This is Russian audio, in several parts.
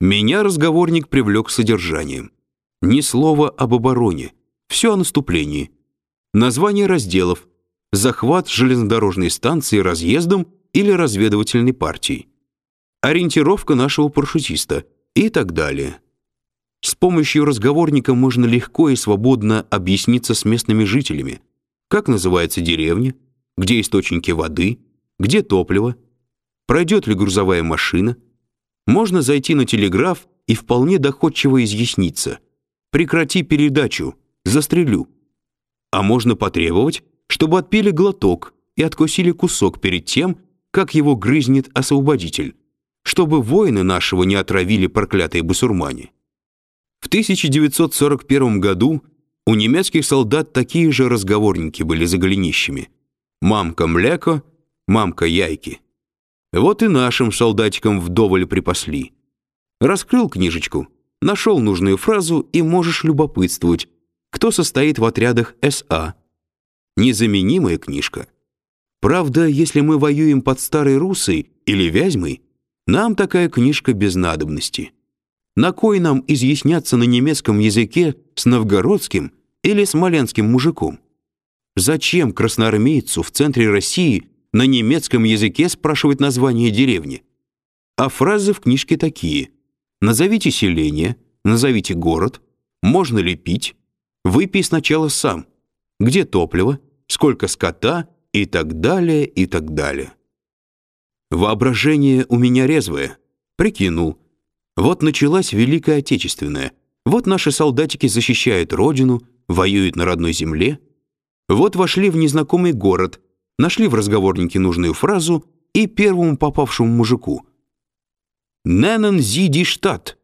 Меня разговорник привлек содержанием. Ни слова об обороне, все о наступлении. Название разделов, захват железнодорожной станции разъездом или разведывательной партией. Ориентировка нашего парашютиста и так далее. С помощью разговорника можно легко и свободно объясниться с местными жителями, как называется деревня, где источники воды, где топливо, пройдет ли грузовая машина. Можно зайти на телеграф и вполне доходчиво изъясниться. Прекрати передачу, застрелю. А можно потребовать, чтобы отпили глоток и откусили кусок перед тем, как его грызнет освободитель, чтобы воины нашего не отравили проклятые басурмане. В 1941 году у немецких солдат такие же разговорники были за голенищами. Мамка млеко, мамка яйки. Вот и нашим солдатикам вдоволь припасли. Раскрыл книжечку, нашел нужную фразу и можешь любопытствовать, кто состоит в отрядах СА. Незаменимая книжка. Правда, если мы воюем под Старой Руссой или Вязьмой, нам такая книжка без надобности. На кой нам изъясняться на немецком языке с новгородским или смоленским мужиком? Зачем красноармейцу в центре России на немецком языке спрашивать название деревни? А фразы в книжке такие: назовите селение, назовите город, можно ли пить, выпей сначала сам, где топливо, сколько скота и так далее и так далее. Воображение у меня резвое. Прикинул, вот началась Великая Отечественная. Вот наши солдатики защищают родину, воюют на родной земле. Вот вошли в незнакомый город, нашли в разговорнике нужную фразу и первому попавшему мужику. «Ненен зиди штат».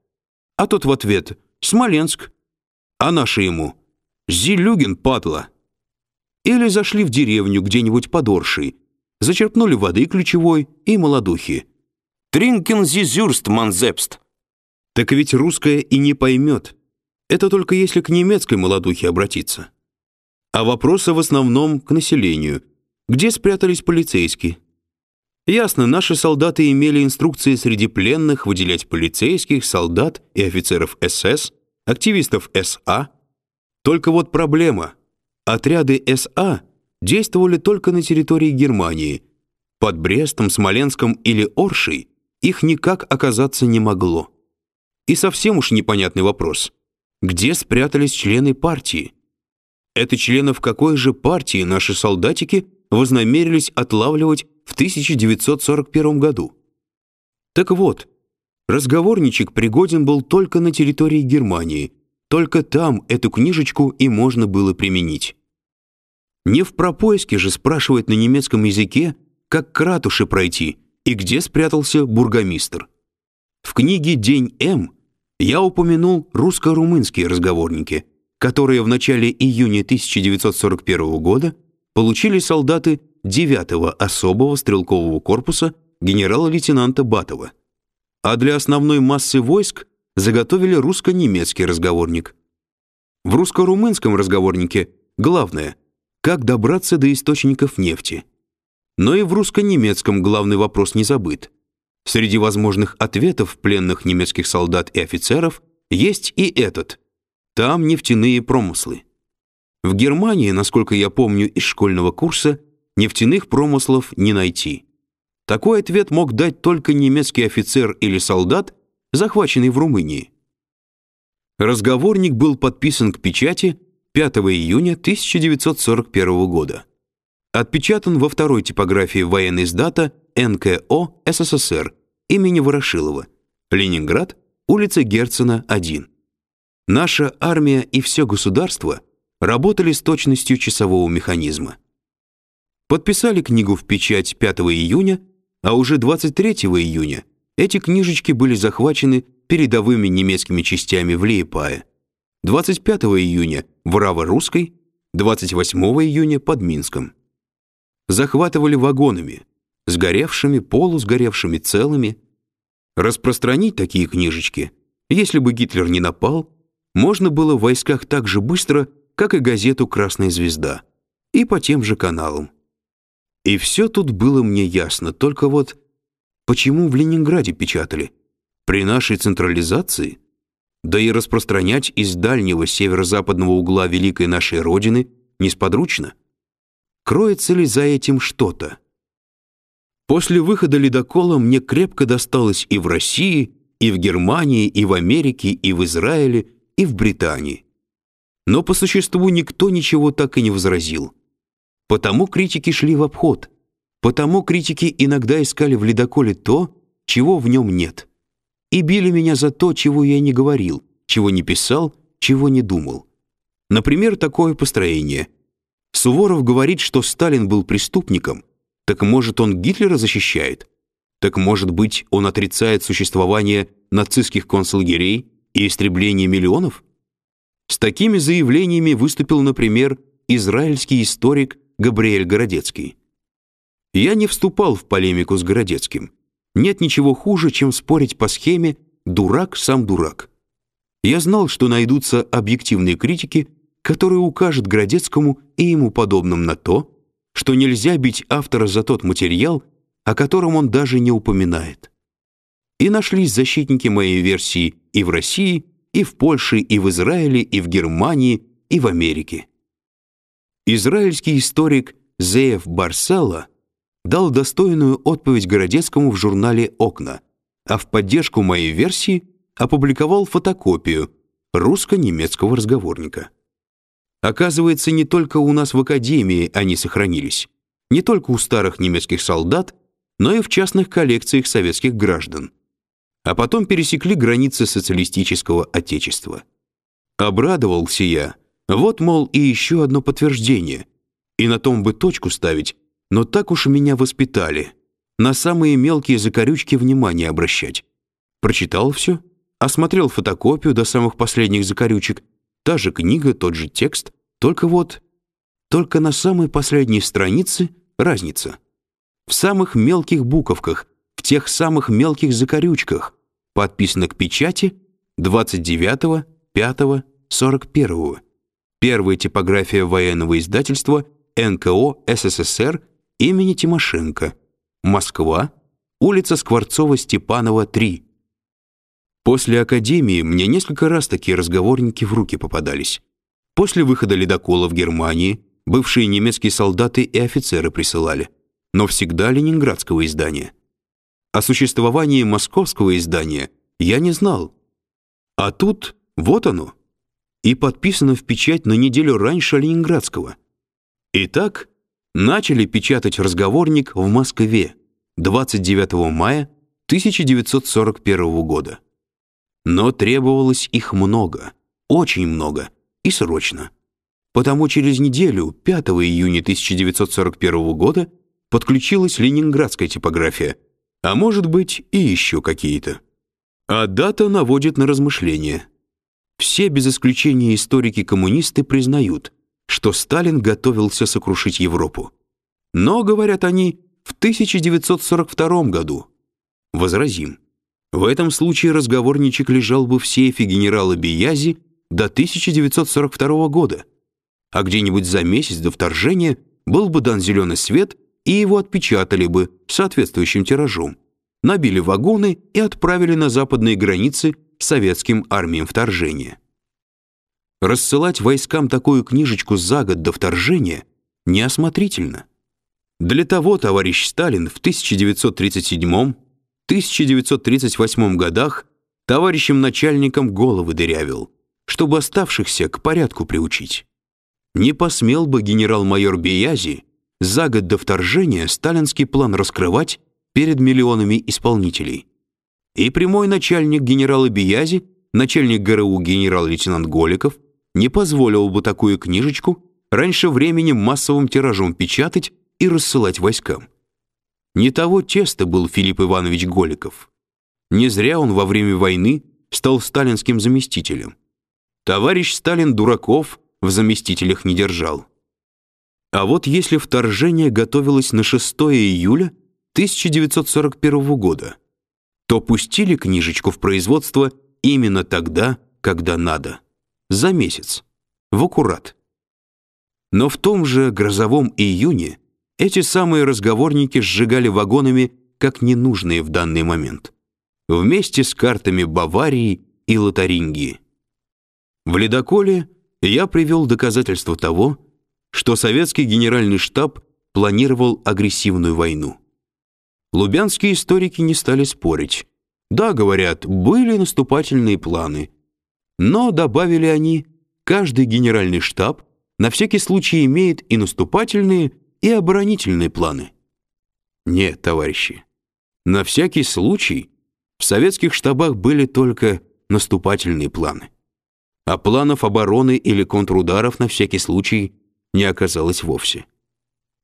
А тот в ответ «Смоленск». А наши ему «Зилюгин, падла». Или зашли в деревню где-нибудь под Оршей, зачерпнули воды ключевой и молодухи. «Тринкен зизюрст манзепст». Так ведь русская и не поймет. Это только если к немецкой молодухе обратиться. А вопросы в основном к населению. Где спрятались полицейские? Ясно, наши солдаты имели инструкции среди пленных выделять полицейских, солдат и офицеров СС, активистов СА. Только вот проблема. Отряды СА действовали только на территории Германии. Под Брестом, Смоленском или Оршей их никак оказаться не могло. И совсем уж непонятный вопрос. Где спрятались члены партии? Это членов какой же партии наши солдатики вознамерились отлавливать в 1941 году? Так вот, разговорничек пригоден был только на территории Германии. Только там эту книжечку и можно было применить. Не в пропоиске же спрашивать на немецком языке, как к ратуше пройти и где спрятался бургомистр. В книге «День М» я упомянул русско-румынские разговорники, которые в начале июня 1941 года получили солдаты 9-го особого стрелкового корпуса генерала-лейтенанта Батова. А для основной массы войск заготовили русско-немецкий разговорник. В русско-румынском разговорнике главное как добраться до источников нефти. Но и в русско-немецком главный вопрос не забыт. Среди возможных ответов пленных немецких солдат и офицеров есть и этот. Там нефтяные промыслы. В Германии, насколько я помню из школьного курса, нефтяных промыслов не найти. Такой ответ мог дать только немецкий офицер или солдат, захваченный в Румынии. Разговорник был подписан к печати 5 июня 1941 года. Отпечатан во второй типографии военной издата НКО СССР имени Ворошилова, Ленинград, улица Герцена, 1. Наша армия и все государство работали с точностью часового механизма. Подписали книгу в печать 5 июня, а уже 23 июня эти книжечки были захвачены передовыми немецкими частями в Лейпае. 25 июня в Раво-Русской, 28 июня под Минском. Захватывали вагонами, сгоревшими, полусгоревшими, целыми. Распространить такие книжечки, если бы Гитлер не напал, можно было в войсках так же быстро, как и газету «Красная звезда», и по тем же каналам. И все тут было мне ясно, только вот почему в Ленинграде печатали? При нашей централизации, да и распространять из дальнего северо-западного угла великой нашей Родины несподручно. Кроется ли за этим что-то? После выхода ледокола мне крепко досталось и в России, и в Германии, и в Америке, и в Израиле, и в Британии. Но по существу никто ничего так и не возразил. Потому критики шли в обход. Потому критики иногда искали в ледоколе то, чего в нем нет. И били меня за то, чего я не говорил, чего не писал, чего не думал. Например, такое построение. Суворов говорит, что Сталин был преступником, так может он Гитлера защищает? Так может быть он отрицает существование нацистских концлагерей и истребление миллионов? С такими заявлениями выступил, например, израильский историк Габриэль Городецкий. Я не вступал в полемику с Городецким. Нет ничего хуже, чем спорить по схеме «дурак сам дурак». Я знал, что найдутся объективные критики, которые укажут Городецкому и ему подобным на то, что нельзя бить автора за тот материал, о котором он даже не упоминает. И нашлись защитники моей версии и в России, и в Польше, и в Израиле, и в Германии, и в Америке. Израильский историк Зеев Барсала дал достойную отповедь Городецкому в журнале «Окна», а в поддержку моей версии опубликовал фотокопию русско-немецкого разговорника. Оказывается, не только у нас в академии они сохранились, не только у старых немецких солдат, но и в частных коллекциях советских граждан. А потом пересекли границы социалистического отечества. Обрадовался я. Вот, мол, и еще одно подтверждение. И на том бы точку ставить, но так уж меня воспитали. На самые мелкие закорючки внимание обращать. Прочитал все, осмотрел фотокопию до самых последних закорючек, Та же книга, тот же текст, только вот... Только на самой последней странице разница. В самых мелких буковках, тех самых мелких закорючках, подписано к печати 29.05.41. Первая типография военного издательства НКО СССР имени Тимошенко. Москва, улица Скворцова-Степанова, 3. После академии мне несколько раз такие разговорники в руки попадались. После выхода ледокола в Германии бывшие немецкие солдаты и офицеры присылали, но всегда ленинградского издания. О существовании московского издания я не знал. А тут вот оно. И подписано в печать на неделю раньше ленинградского. Итак, начали печатать разговорник в Москве 29 мая 1941 года. Но требовалось их много, очень много и срочно. Потому через неделю, 5 июня 1941 года, подключилась ленинградская типография, а может быть и еще какие-то. А дата наводит на размышления. Все без исключения историки-коммунисты признают, что Сталин готовился сокрушить Европу. Но, говорят они, в 1942 году. Возразим. В этом случае разговорничек лежал бы в сейфе генерала Биязи до 1942 года, а где-нибудь за месяц до вторжения был бы дан зеленый свет, и его отпечатали бы соответствующим тиражом, набили вагоны и отправили на западные границы советским армиям вторжения. Рассылать войскам такую книжечку за год до вторжения неосмотрительно. Для того товарищ Сталин в 1937 1938 годах товарищем начальником головы дырявил, чтобы оставшихся к порядку приучить. Не посмел бы генерал-майор Биязи за год до вторжения сталинский план раскрывать перед миллионами исполнителей. И прямой начальник генерала Биязи, начальник ГРУ генерал-лейтенант Голиков, не позволил бы такую книжечку раньше времени массовым тиражом печатать и рассылать войскам. Не того теста был Филипп Иванович Голиков. Не зря он во время войны стал сталинским заместителем. Товарищ Сталин дураков в заместителях не держал. А вот если вторжение готовилось на 6 июля 1941 года, то пустили книжечку в производство именно тогда, когда надо, за месяц, в аккурат. Но в том же грозовом июне эти самые разговорники сжигали вагонами как ненужные в данный момент. вместе с картами Баварии и Лотарингии. В ледоколе я привел доказательства того, что советский генеральный штаб планировал агрессивную войну. Лубянские историки не стали спорить. Да, говорят, были наступательные планы. Но, добавили они, каждый генеральный штаб на всякий случай имеет и наступательные, и оборонительные планы. Нет, товарищи, на всякий случай в советских штабах были только наступательные планы. А планов обороны или контрударов на всякий случай не оказалось вовсе.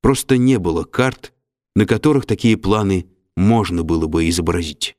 Просто не было карт, на которых такие планы можно было бы изобразить.